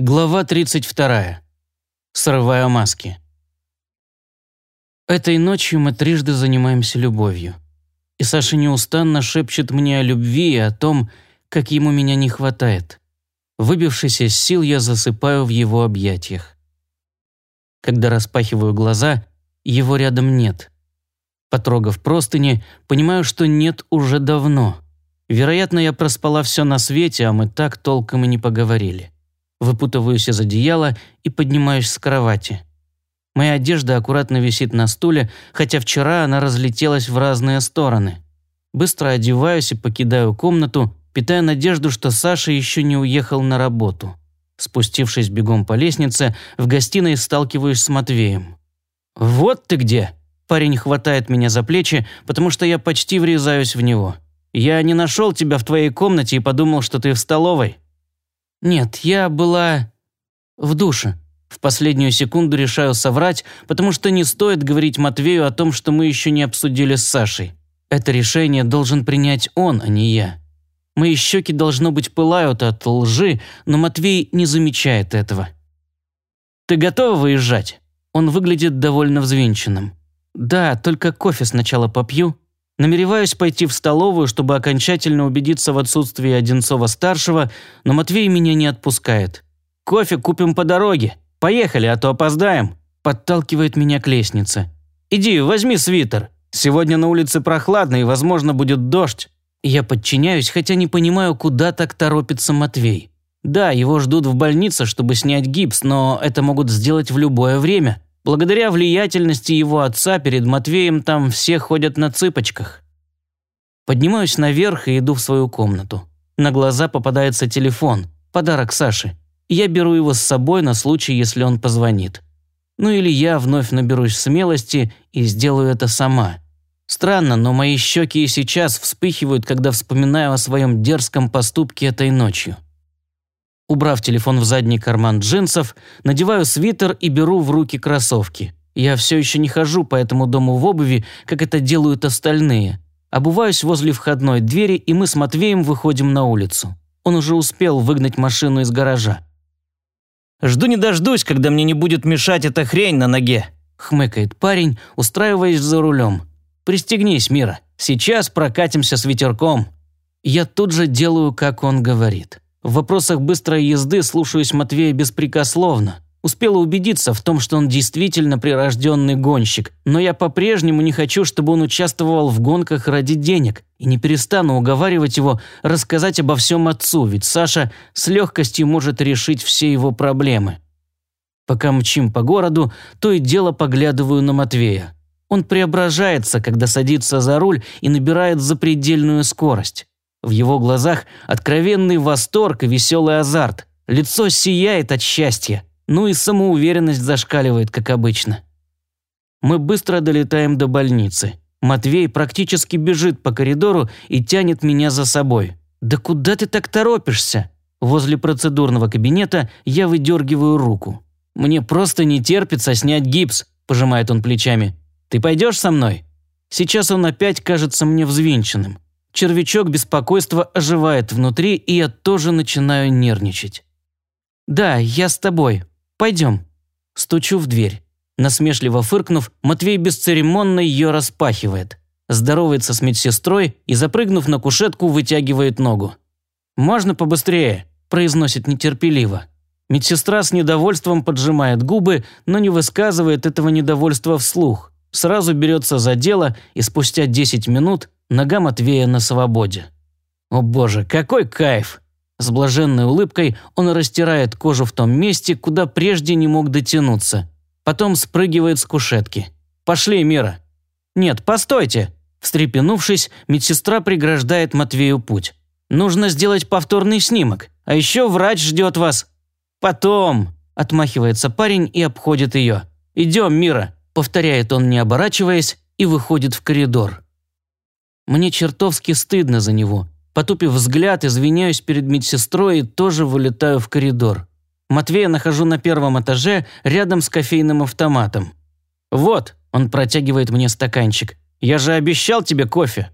Глава 32. Срывая маски. Этой ночью мы трижды занимаемся любовью. И Саша неустанно шепчет мне о любви и о том, как ему меня не хватает. Выбившись из сил, я засыпаю в его объятиях. Когда распахиваю глаза, его рядом нет. Потрогав простыни, понимаю, что нет уже давно. Вероятно, я проспала все на свете, а мы так толком и не поговорили. Выпутываюсь из одеяла и поднимаюсь с кровати. Моя одежда аккуратно висит на стуле, хотя вчера она разлетелась в разные стороны. Быстро одеваюсь и покидаю комнату, питая надежду, что Саша еще не уехал на работу. Спустившись бегом по лестнице, в гостиной сталкиваюсь с Матвеем. «Вот ты где!» Парень хватает меня за плечи, потому что я почти врезаюсь в него. «Я не нашел тебя в твоей комнате и подумал, что ты в столовой». «Нет, я была в душе». В последнюю секунду решаю соврать, потому что не стоит говорить Матвею о том, что мы еще не обсудили с Сашей. Это решение должен принять он, а не я. Мои щеки, должно быть, пылают от лжи, но Матвей не замечает этого. «Ты готова выезжать?» Он выглядит довольно взвинченным. «Да, только кофе сначала попью». Намереваюсь пойти в столовую, чтобы окончательно убедиться в отсутствии Одинцова-старшего, но Матвей меня не отпускает. «Кофе купим по дороге. Поехали, а то опоздаем», – подталкивает меня к лестнице. «Иди, возьми свитер. Сегодня на улице прохладно и, возможно, будет дождь». Я подчиняюсь, хотя не понимаю, куда так торопится Матвей. Да, его ждут в больнице, чтобы снять гипс, но это могут сделать в любое время. Благодаря влиятельности его отца перед Матвеем там все ходят на цыпочках. Поднимаюсь наверх и иду в свою комнату. На глаза попадается телефон, подарок Саше. Я беру его с собой на случай, если он позвонит. Ну или я вновь наберусь смелости и сделаю это сама. Странно, но мои щеки и сейчас вспыхивают, когда вспоминаю о своем дерзком поступке этой ночью. Убрав телефон в задний карман джинсов, надеваю свитер и беру в руки кроссовки. Я все еще не хожу по этому дому в обуви, как это делают остальные. Обуваюсь возле входной двери, и мы с Матвеем выходим на улицу. Он уже успел выгнать машину из гаража. «Жду не дождусь, когда мне не будет мешать эта хрень на ноге», – хмыкает парень, устраиваясь за рулем. «Пристегнись, Мира, сейчас прокатимся с ветерком». Я тут же делаю, как он говорит. В вопросах быстрой езды слушаюсь Матвея беспрекословно. Успела убедиться в том, что он действительно прирожденный гонщик, но я по-прежнему не хочу, чтобы он участвовал в гонках ради денег, и не перестану уговаривать его рассказать обо всем отцу, ведь Саша с легкостью может решить все его проблемы. Пока мчим по городу, то и дело поглядываю на Матвея. Он преображается, когда садится за руль и набирает запредельную скорость. В его глазах откровенный восторг и веселый азарт. Лицо сияет от счастья. Ну и самоуверенность зашкаливает, как обычно. Мы быстро долетаем до больницы. Матвей практически бежит по коридору и тянет меня за собой. «Да куда ты так торопишься?» Возле процедурного кабинета я выдергиваю руку. «Мне просто не терпится снять гипс», – пожимает он плечами. «Ты пойдешь со мной?» Сейчас он опять кажется мне взвинченным. Червячок беспокойства оживает внутри, и я тоже начинаю нервничать. «Да, я с тобой. Пойдем». Стучу в дверь. Насмешливо фыркнув, Матвей бесцеремонно ее распахивает. Здоровается с медсестрой и, запрыгнув на кушетку, вытягивает ногу. «Можно побыстрее?» – произносит нетерпеливо. Медсестра с недовольством поджимает губы, но не высказывает этого недовольства вслух. Сразу берется за дело и спустя 10 минут нога Матвея на свободе. О боже, какой кайф! С блаженной улыбкой он растирает кожу в том месте, куда прежде не мог дотянуться. Потом спрыгивает с кушетки. «Пошли, Мира!» «Нет, постойте!» Встрепенувшись, медсестра преграждает Матвею путь. «Нужно сделать повторный снимок, а еще врач ждет вас». «Потом!» – отмахивается парень и обходит ее. «Идем, Мира!» – повторяет он, не оборачиваясь, и выходит в коридор. Мне чертовски стыдно за него. Потупив взгляд, извиняюсь перед медсестрой и тоже вылетаю в коридор. Матвея нахожу на первом этаже, рядом с кофейным автоматом. «Вот», – он протягивает мне стаканчик. «Я же обещал тебе кофе».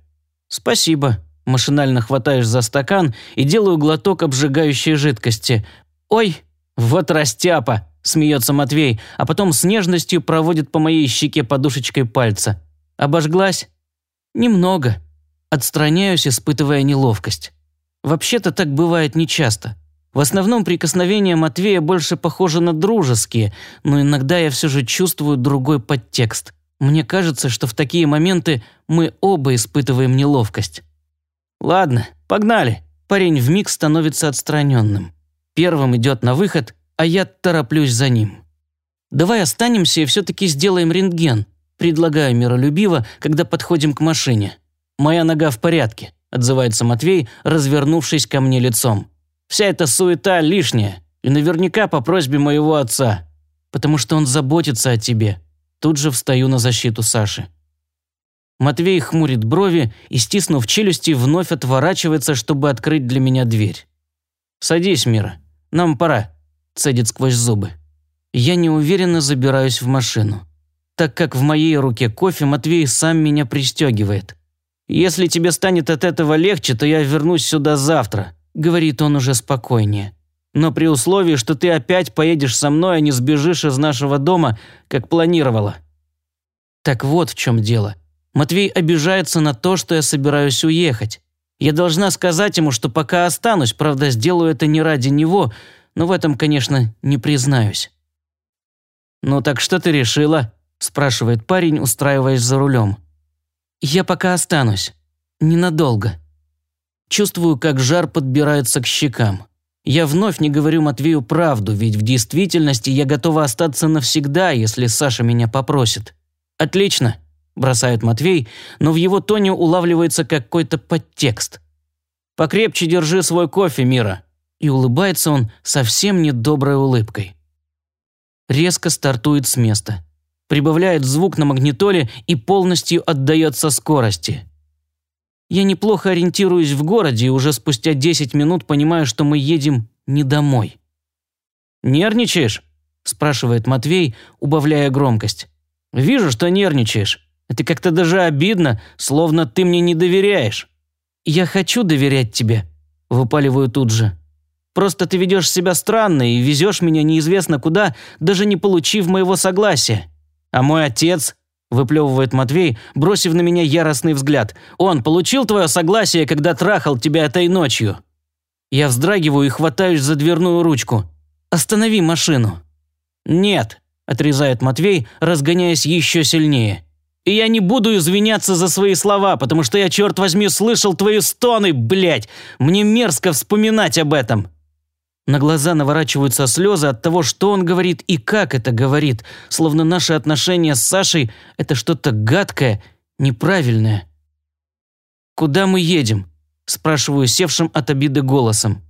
«Спасибо». Машинально хватаешь за стакан и делаю глоток обжигающей жидкости. «Ой!» «Вот растяпа!» – смеется Матвей, а потом с нежностью проводит по моей щеке подушечкой пальца. «Обожглась?» «Немного». Отстраняюсь, испытывая неловкость. Вообще-то так бывает нечасто. В основном прикосновения Матвея больше похожи на дружеские, но иногда я все же чувствую другой подтекст. Мне кажется, что в такие моменты мы оба испытываем неловкость. «Ладно, погнали!» Парень вмиг становится отстраненным. Первым идет на выход, а я тороплюсь за ним. «Давай останемся и все-таки сделаем рентген», предлагаю миролюбиво, когда подходим к машине. «Моя нога в порядке», – отзывается Матвей, развернувшись ко мне лицом. «Вся эта суета лишняя, и наверняка по просьбе моего отца, потому что он заботится о тебе». Тут же встаю на защиту Саши. Матвей хмурит брови и, стиснув челюсти, вновь отворачивается, чтобы открыть для меня дверь. «Садись, Мира. Нам пора», – цедит сквозь зубы. Я неуверенно забираюсь в машину. Так как в моей руке кофе, Матвей сам меня пристегивает. «Если тебе станет от этого легче, то я вернусь сюда завтра», – говорит он уже спокойнее. «Но при условии, что ты опять поедешь со мной, а не сбежишь из нашего дома, как планировала». Так вот в чем дело. Матвей обижается на то, что я собираюсь уехать. Я должна сказать ему, что пока останусь, правда, сделаю это не ради него, но в этом, конечно, не признаюсь. «Ну так что ты решила?» – спрашивает парень, устраиваясь за рулем. «Я пока останусь. Ненадолго». Чувствую, как жар подбирается к щекам. Я вновь не говорю Матвею правду, ведь в действительности я готова остаться навсегда, если Саша меня попросит. «Отлично», – бросает Матвей, но в его тоне улавливается какой-то подтекст. «Покрепче держи свой кофе, Мира», и улыбается он совсем недоброй улыбкой. Резко стартует с места. Прибавляет звук на магнитоле и полностью отдается скорости. Я неплохо ориентируюсь в городе и уже спустя 10 минут понимаю, что мы едем не домой. «Нервничаешь?» – спрашивает Матвей, убавляя громкость. «Вижу, что нервничаешь. Это как-то даже обидно, словно ты мне не доверяешь». «Я хочу доверять тебе», – выпаливаю тут же. «Просто ты ведешь себя странно и везешь меня неизвестно куда, даже не получив моего согласия. А мой отец...» – выплевывает Матвей, бросив на меня яростный взгляд. «Он получил твое согласие, когда трахал тебя этой ночью?» Я вздрагиваю и хватаюсь за дверную ручку. «Останови машину». «Нет», – отрезает Матвей, разгоняясь еще сильнее. И я не буду извиняться за свои слова, потому что я, черт возьми, слышал твои стоны, блядь. Мне мерзко вспоминать об этом. На глаза наворачиваются слезы от того, что он говорит и как это говорит, словно наши отношения с Сашей – это что-то гадкое, неправильное. «Куда мы едем?» – спрашиваю севшим от обиды голосом.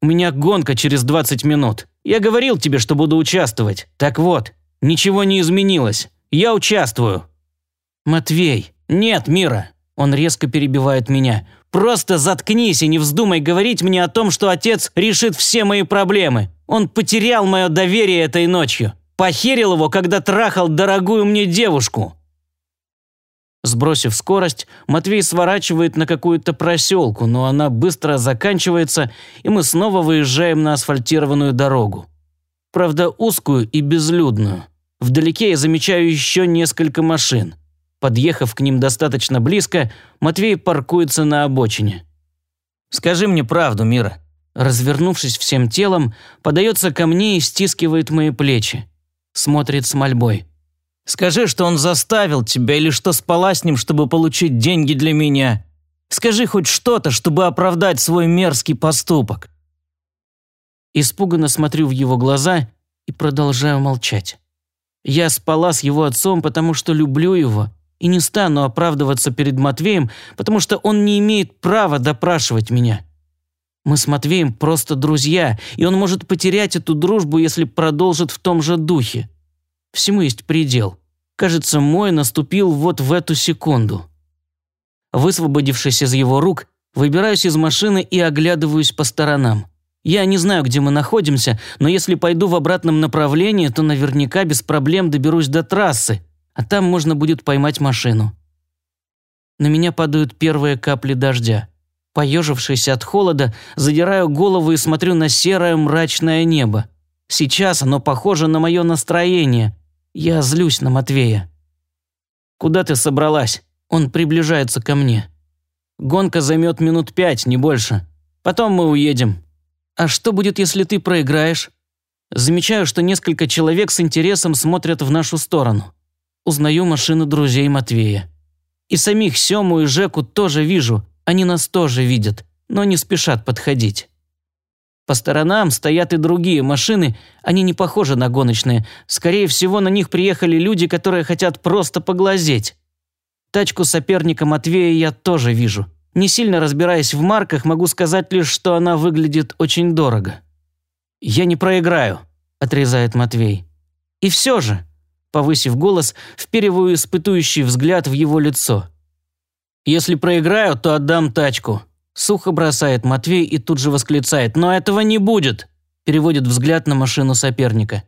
«У меня гонка через 20 минут. Я говорил тебе, что буду участвовать. Так вот, ничего не изменилось. Я участвую». «Матвей!» «Нет, Мира!» Он резко перебивает меня. «Просто заткнись и не вздумай говорить мне о том, что отец решит все мои проблемы. Он потерял мое доверие этой ночью. Похерил его, когда трахал дорогую мне девушку». Сбросив скорость, Матвей сворачивает на какую-то проселку, но она быстро заканчивается, и мы снова выезжаем на асфальтированную дорогу. Правда, узкую и безлюдную. Вдалеке я замечаю еще несколько машин. Подъехав к ним достаточно близко, Матвей паркуется на обочине. «Скажи мне правду, Мира». Развернувшись всем телом, подается ко мне и стискивает мои плечи. Смотрит с мольбой. «Скажи, что он заставил тебя или что спала с ним, чтобы получить деньги для меня. Скажи хоть что-то, чтобы оправдать свой мерзкий поступок». Испуганно смотрю в его глаза и продолжаю молчать. Я спала с его отцом, потому что люблю его и не стану оправдываться перед Матвеем, потому что он не имеет права допрашивать меня. Мы с Матвеем просто друзья, и он может потерять эту дружбу, если продолжит в том же духе. Всему есть предел. Кажется, мой наступил вот в эту секунду. Высвободившись из его рук, выбираюсь из машины и оглядываюсь по сторонам. Я не знаю, где мы находимся, но если пойду в обратном направлении, то наверняка без проблем доберусь до трассы а там можно будет поймать машину. На меня падают первые капли дождя. Поежившись от холода, задираю голову и смотрю на серое мрачное небо. Сейчас оно похоже на мое настроение. Я злюсь на Матвея. «Куда ты собралась?» Он приближается ко мне. «Гонка займет минут пять, не больше. Потом мы уедем». «А что будет, если ты проиграешь?» Замечаю, что несколько человек с интересом смотрят в нашу сторону. Узнаю машину друзей Матвея. И самих Сему и Жеку тоже вижу, они нас тоже видят, но не спешат подходить. По сторонам стоят и другие машины, они не похожи на гоночные. Скорее всего, на них приехали люди, которые хотят просто поглазеть. Тачку соперника Матвея я тоже вижу. Не сильно разбираясь в марках, могу сказать лишь, что она выглядит очень дорого. «Я не проиграю», – отрезает Матвей. «И все же», – повысив голос, вперевую испытующий взгляд в его лицо. «Если проиграю, то отдам тачку», – сухо бросает Матвей и тут же восклицает. «Но этого не будет», – переводит взгляд на машину соперника.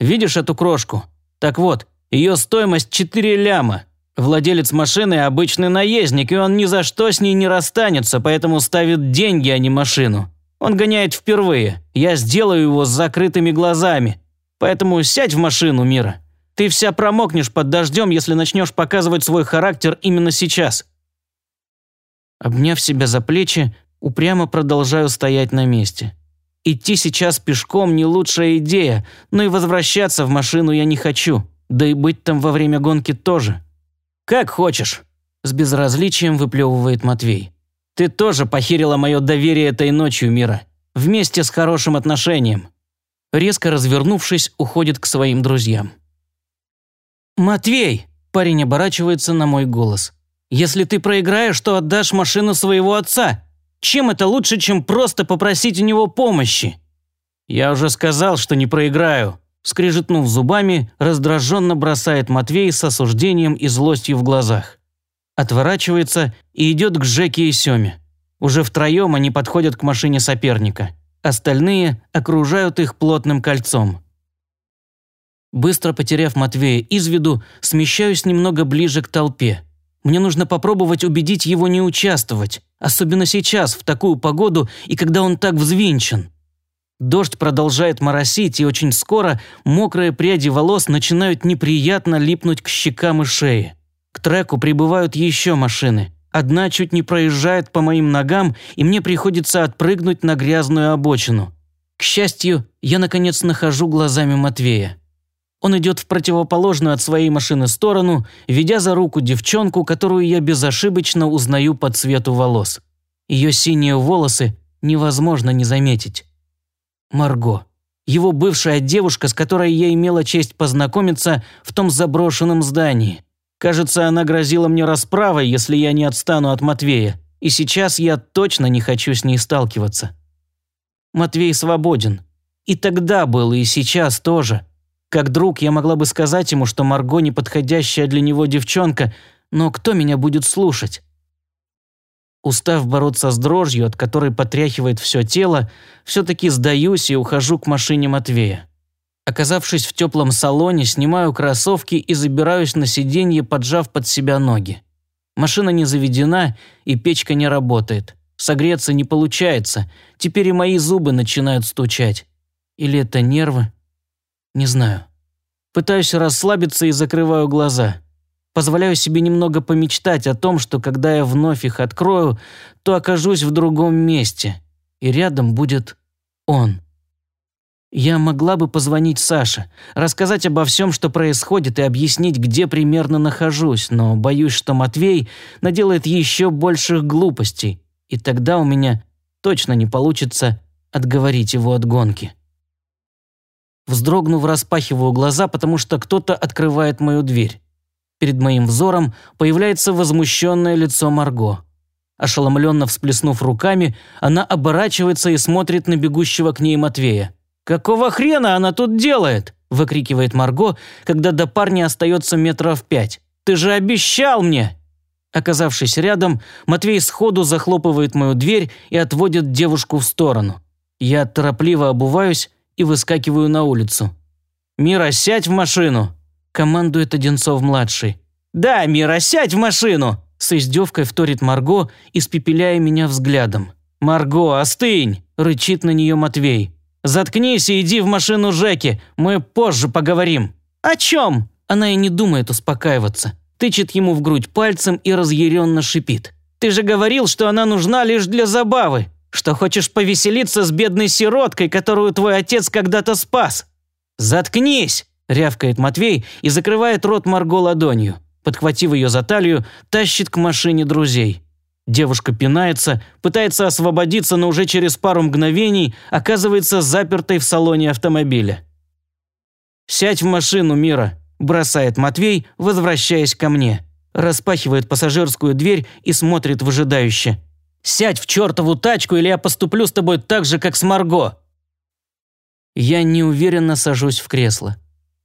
«Видишь эту крошку? Так вот, ее стоимость 4 ляма. Владелец машины – обычный наездник, и он ни за что с ней не расстанется, поэтому ставит деньги, а не машину. Он гоняет впервые. Я сделаю его с закрытыми глазами. Поэтому сядь в машину, Мира. Ты вся промокнешь под дождем, если начнешь показывать свой характер именно сейчас». Обняв себя за плечи, упрямо продолжаю стоять на месте. Идти сейчас пешком не лучшая идея, но и возвращаться в машину я не хочу, да и быть там во время гонки тоже. «Как хочешь», – с безразличием выплевывает Матвей. Ты тоже похерила мое доверие этой ночью, Мира. Вместе с хорошим отношением». Резко развернувшись, уходит к своим друзьям. «Матвей!» – парень оборачивается на мой голос. «Если ты проиграешь, то отдашь машину своего отца. Чем это лучше, чем просто попросить у него помощи?» «Я уже сказал, что не проиграю», – скрежетнув зубами, раздраженно бросает Матвей с осуждением и злостью в глазах отворачивается и идет к Жеке и Семе. Уже втроем они подходят к машине соперника. Остальные окружают их плотным кольцом. Быстро потеряв Матвея из виду, смещаюсь немного ближе к толпе. Мне нужно попробовать убедить его не участвовать, особенно сейчас, в такую погоду и когда он так взвинчен. Дождь продолжает моросить, и очень скоро мокрые пряди волос начинают неприятно липнуть к щекам и шее. К треку прибывают еще машины. Одна чуть не проезжает по моим ногам, и мне приходится отпрыгнуть на грязную обочину. К счастью, я наконец нахожу глазами Матвея. Он идет в противоположную от своей машины сторону, ведя за руку девчонку, которую я безошибочно узнаю по цвету волос. Ее синие волосы невозможно не заметить. Марго. Его бывшая девушка, с которой я имела честь познакомиться в том заброшенном здании. Кажется, она грозила мне расправой, если я не отстану от Матвея, и сейчас я точно не хочу с ней сталкиваться. Матвей свободен. И тогда был, и сейчас тоже. Как друг я могла бы сказать ему, что Марго не подходящая для него девчонка, но кто меня будет слушать? Устав бороться с дрожью, от которой потряхивает все тело, все-таки сдаюсь и ухожу к машине Матвея. Оказавшись в теплом салоне, снимаю кроссовки и забираюсь на сиденье, поджав под себя ноги. Машина не заведена, и печка не работает. Согреться не получается. Теперь и мои зубы начинают стучать. Или это нервы? Не знаю. Пытаюсь расслабиться и закрываю глаза. Позволяю себе немного помечтать о том, что когда я вновь их открою, то окажусь в другом месте. И рядом будет он. Я могла бы позвонить Саше, рассказать обо всем, что происходит, и объяснить, где примерно нахожусь, но боюсь, что Матвей наделает еще больших глупостей, и тогда у меня точно не получится отговорить его от гонки. Вздрогнув, распахиваю глаза, потому что кто-то открывает мою дверь. Перед моим взором появляется возмущенное лицо Марго. Ошеломленно всплеснув руками, она оборачивается и смотрит на бегущего к ней Матвея. «Какого хрена она тут делает?» – выкрикивает Марго, когда до парня остается метров пять. «Ты же обещал мне!» Оказавшись рядом, Матвей сходу захлопывает мою дверь и отводит девушку в сторону. Я торопливо обуваюсь и выскакиваю на улицу. «Мира, сядь в машину!» – командует Одинцов-младший. «Да, Мира, сядь в машину!» – с издевкой вторит Марго, испепеляя меня взглядом. «Марго, остынь!» – рычит на нее Матвей. «Заткнись и иди в машину Жеки, мы позже поговорим». «О чем?» Она и не думает успокаиваться. Тычет ему в грудь пальцем и разъяренно шипит. «Ты же говорил, что она нужна лишь для забавы, что хочешь повеселиться с бедной сироткой, которую твой отец когда-то спас». «Заткнись!» – рявкает Матвей и закрывает рот Марго ладонью. Подхватив ее за талию, тащит к машине друзей. Девушка пинается, пытается освободиться, но уже через пару мгновений оказывается запертой в салоне автомобиля. «Сядь в машину, Мира», – бросает Матвей, возвращаясь ко мне. Распахивает пассажирскую дверь и смотрит выжидающе. «Сядь в чертову тачку, или я поступлю с тобой так же, как с Марго». Я неуверенно сажусь в кресло.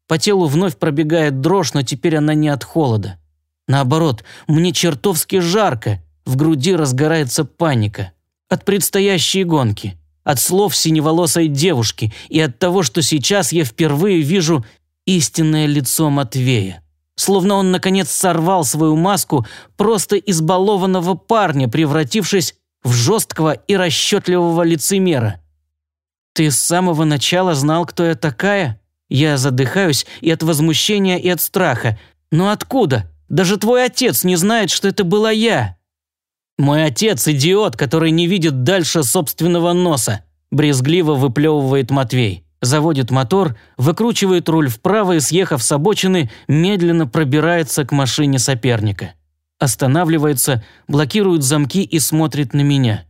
По телу вновь пробегает дрожь, но теперь она не от холода. Наоборот, мне чертовски жарко, в груди разгорается паника. От предстоящей гонки, от слов синеволосой девушки и от того, что сейчас я впервые вижу истинное лицо Матвея. Словно он, наконец, сорвал свою маску просто избалованного парня, превратившись в жесткого и расчетливого лицемера. «Ты с самого начала знал, кто я такая?» Я задыхаюсь и от возмущения, и от страха. «Но откуда? Даже твой отец не знает, что это была я!» «Мой отец – идиот, который не видит дальше собственного носа», – брезгливо выплевывает Матвей. Заводит мотор, выкручивает руль вправо и, съехав с обочины, медленно пробирается к машине соперника. Останавливается, блокирует замки и смотрит на меня.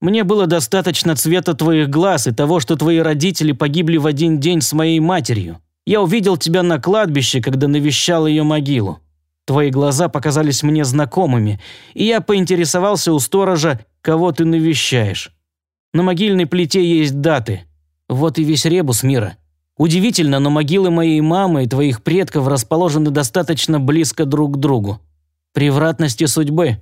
«Мне было достаточно цвета твоих глаз и того, что твои родители погибли в один день с моей матерью. Я увидел тебя на кладбище, когда навещал ее могилу. Твои глаза показались мне знакомыми, и я поинтересовался у сторожа, кого ты навещаешь. На могильной плите есть даты. Вот и весь ребус мира. Удивительно, но могилы моей мамы и твоих предков расположены достаточно близко друг к другу. Превратности судьбы.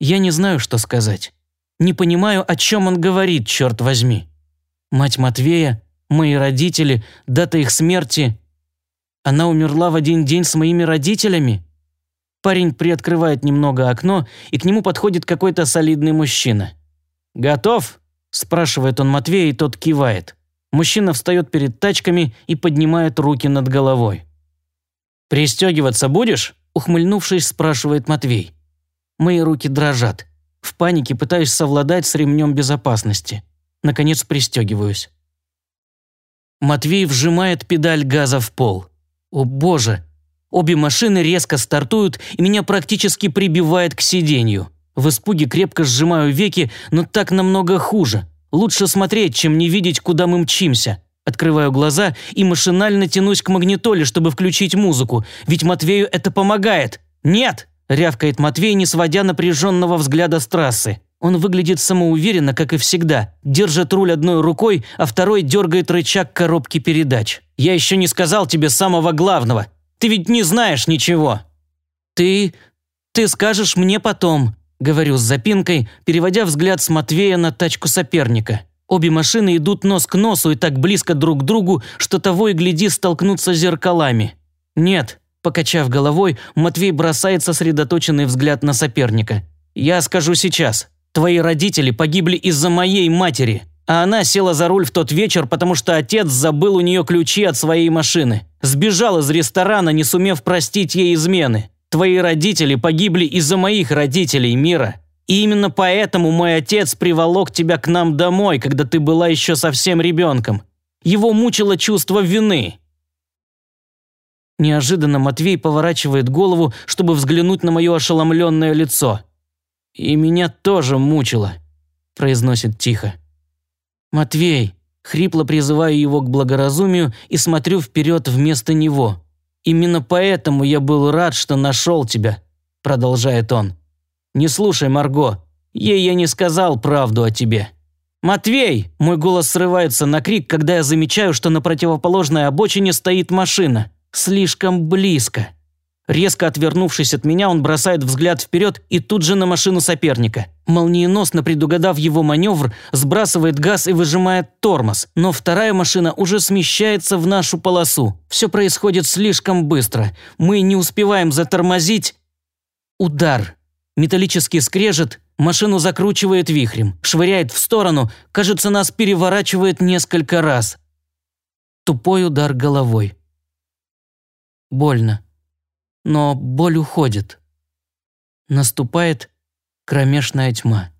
Я не знаю, что сказать. Не понимаю, о чем он говорит, черт возьми. Мать Матвея, мои родители, дата их смерти она умерла в один день с моими родителями?» Парень приоткрывает немного окно, и к нему подходит какой-то солидный мужчина. «Готов?» – спрашивает он Матвея, и тот кивает. Мужчина встает перед тачками и поднимает руки над головой. «Пристегиваться будешь?» – ухмыльнувшись, спрашивает Матвей. Мои руки дрожат. В панике пытаюсь совладать с ремнем безопасности. Наконец пристегиваюсь. Матвей вжимает педаль газа в пол. О боже! Обе машины резко стартуют, и меня практически прибивает к сиденью. В испуге крепко сжимаю веки, но так намного хуже. Лучше смотреть, чем не видеть, куда мы мчимся. Открываю глаза и машинально тянусь к магнитоле, чтобы включить музыку, ведь Матвею это помогает. «Нет!» – рявкает Матвей, не сводя напряженного взгляда с трассы. Он выглядит самоуверенно, как и всегда, держит руль одной рукой, а второй дергает рычаг коробки передач. «Я еще не сказал тебе самого главного. Ты ведь не знаешь ничего». «Ты... ты скажешь мне потом», – говорю с запинкой, переводя взгляд с Матвея на тачку соперника. Обе машины идут нос к носу и так близко друг к другу, что того и гляди столкнутся зеркалами. «Нет», – покачав головой, Матвей бросает сосредоточенный взгляд на соперника. «Я скажу сейчас». Твои родители погибли из-за моей матери, а она села за руль в тот вечер, потому что отец забыл у нее ключи от своей машины. Сбежал из ресторана, не сумев простить ей измены. Твои родители погибли из-за моих родителей, Мира. И именно поэтому мой отец приволок тебя к нам домой, когда ты была еще совсем ребенком. Его мучило чувство вины. Неожиданно Матвей поворачивает голову, чтобы взглянуть на мое ошеломленное лицо. «И меня тоже мучило», – произносит тихо. «Матвей», – хрипло призываю его к благоразумию и смотрю вперед вместо него. «Именно поэтому я был рад, что нашел тебя», – продолжает он. «Не слушай, Марго, ей я не сказал правду о тебе». «Матвей!» – мой голос срывается на крик, когда я замечаю, что на противоположной обочине стоит машина. Слишком близко. Резко отвернувшись от меня, он бросает взгляд вперед и тут же на машину соперника. Молниеносно предугадав его маневр, сбрасывает газ и выжимает тормоз, но вторая машина уже смещается в нашу полосу. Все происходит слишком быстро. Мы не успеваем затормозить. Удар. Металлический скрежет, машину закручивает вихрем, швыряет в сторону, кажется, нас переворачивает несколько раз. Тупой удар головой. Больно. Но боль уходит. Наступает кромешная тьма.